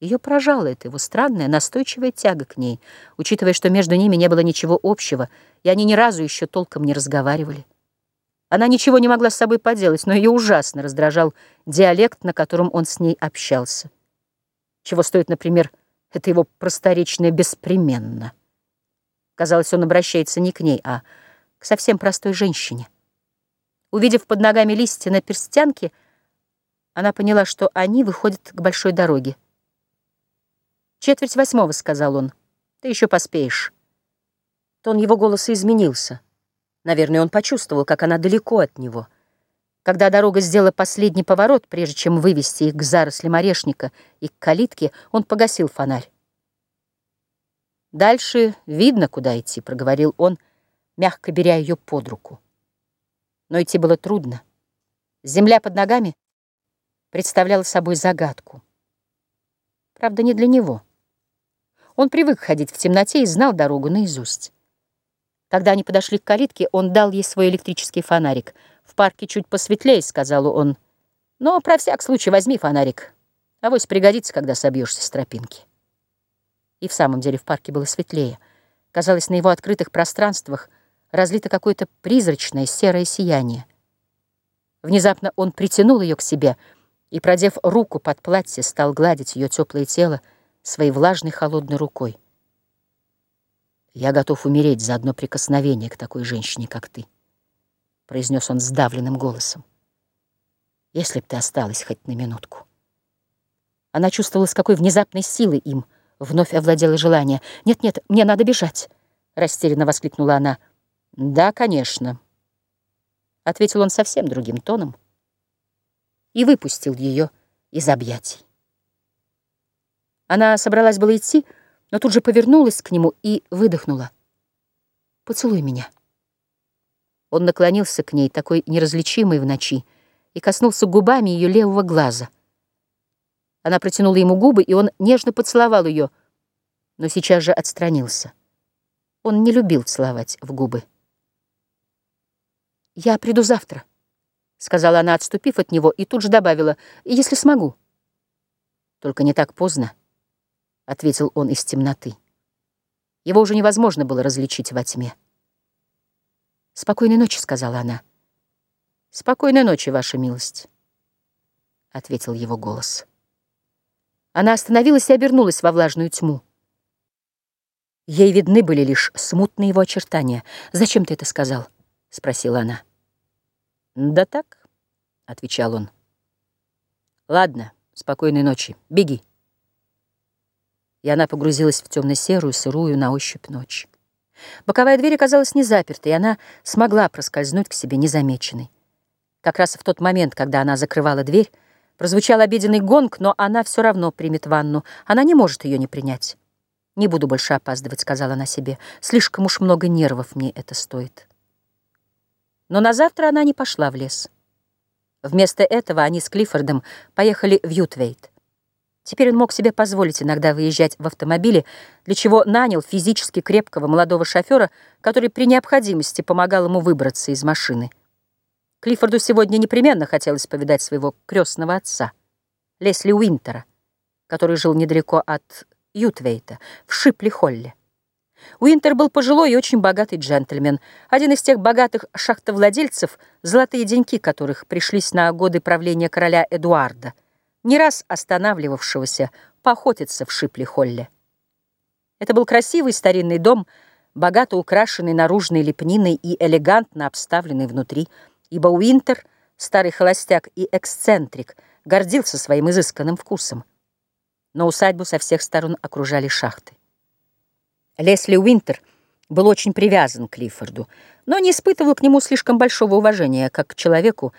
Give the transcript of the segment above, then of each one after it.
Ее поражала эта его странная, настойчивая тяга к ней, учитывая, что между ними не было ничего общего, и они ни разу еще толком не разговаривали. Она ничего не могла с собой поделать, но ее ужасно раздражал диалект, на котором он с ней общался. Чего стоит, например, это его просторечное «беспременно». Казалось, он обращается не к ней, а к совсем простой женщине. Увидев под ногами листья на перстянке, она поняла, что они выходят к большой дороге. «Четверть восьмого», — сказал он. «Ты еще поспеешь». Тон его голоса изменился. Наверное, он почувствовал, как она далеко от него. Когда дорога сделала последний поворот, прежде чем вывести их к зарослям орешника и к калитке, он погасил фонарь. «Дальше видно, куда идти», — проговорил он, мягко беря ее под руку. Но идти было трудно. Земля под ногами представляла собой загадку. Правда, не для него. Он привык ходить в темноте и знал дорогу наизусть. Когда они подошли к калитке, он дал ей свой электрический фонарик. «В парке чуть посветлее», — сказал он. «Но про всяк случай возьми фонарик. Авось пригодится, когда собьешься с тропинки». И в самом деле в парке было светлее. Казалось, на его открытых пространствах разлито какое-то призрачное серое сияние. Внезапно он притянул ее к себе и, продев руку под платье, стал гладить ее теплое тело, своей влажной холодной рукой. «Я готов умереть за одно прикосновение к такой женщине, как ты», — произнес он сдавленным голосом. «Если б ты осталась хоть на минутку». Она чувствовала, с какой внезапной силой им вновь овладело желание. «Нет-нет, мне надо бежать», — растерянно воскликнула она. «Да, конечно», — ответил он совсем другим тоном и выпустил ее из объятий. Она собралась было идти, но тут же повернулась к нему и выдохнула. «Поцелуй меня». Он наклонился к ней, такой неразличимой в ночи, и коснулся губами ее левого глаза. Она протянула ему губы, и он нежно поцеловал ее, но сейчас же отстранился. Он не любил целовать в губы. «Я приду завтра», — сказала она, отступив от него, и тут же добавила, «если смогу». «Только не так поздно» ответил он из темноты. Его уже невозможно было различить во тьме. «Спокойной ночи», — сказала она. «Спокойной ночи, ваша милость», — ответил его голос. Она остановилась и обернулась во влажную тьму. Ей видны были лишь смутные его очертания. «Зачем ты это сказал?» — спросила она. «Да так», — отвечал он. «Ладно, спокойной ночи. Беги» и она погрузилась в темно-серую, сырую на ощупь ночь. Боковая дверь оказалась не запертой, и она смогла проскользнуть к себе незамеченной. Как раз в тот момент, когда она закрывала дверь, прозвучал обеденный гонг, но она все равно примет ванну. Она не может ее не принять. «Не буду больше опаздывать», — сказала она себе. «Слишком уж много нервов мне это стоит». Но на завтра она не пошла в лес. Вместо этого они с Клиффордом поехали в Ютвейт. Теперь он мог себе позволить иногда выезжать в автомобиле, для чего нанял физически крепкого молодого шофера, который при необходимости помогал ему выбраться из машины. Клиффорду сегодня непременно хотелось повидать своего крестного отца, Лесли Уинтера, который жил недалеко от Ютвейта, в Шипли-Холле. Уинтер был пожилой и очень богатый джентльмен, один из тех богатых шахтовладельцев, золотые деньки которых пришлись на годы правления короля Эдуарда — не раз останавливавшегося поохотиться в Шипли-Холле. Это был красивый старинный дом, богато украшенный наружной лепниной и элегантно обставленный внутри, ибо Уинтер, старый холостяк и эксцентрик, гордился своим изысканным вкусом. Но усадьбу со всех сторон окружали шахты. Лесли Уинтер был очень привязан к Клиффорду, но не испытывал к нему слишком большого уважения, как к человеку,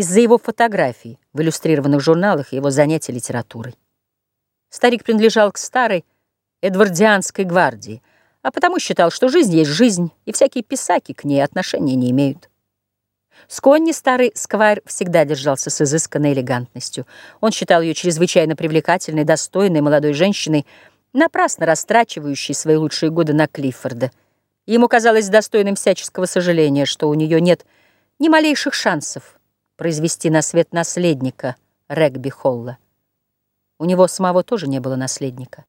из-за его фотографий в иллюстрированных журналах и его занятий литературой. Старик принадлежал к старой Эдвардианской гвардии, а потому считал, что жизнь есть жизнь, и всякие писаки к ней отношения не имеют. Сконни старый сквайр всегда держался с изысканной элегантностью. Он считал ее чрезвычайно привлекательной, достойной молодой женщиной, напрасно растрачивающей свои лучшие годы на Клиффорда. Ему казалось достойным всяческого сожаления, что у нее нет ни малейших шансов произвести на свет наследника Регби Холла. У него самого тоже не было наследника.